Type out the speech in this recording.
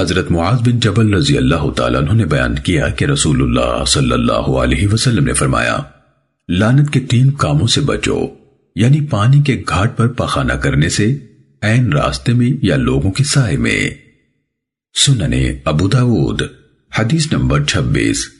حضرت معاذ بن جبل رضی اللہ تعالیٰ عنہ نے بیان کیا کہ رسول اللہ صلی اللہ علیہ وسلم نے فرمایا، لانت کے تین کاموں سے بچو یعنی پانی کے گھاٹ پر پخانہ کرنے سے، عین راستے میں یا لوگوں کے سائے میں۔ سننے ابو داود، حدیث نمبر چھبیس۔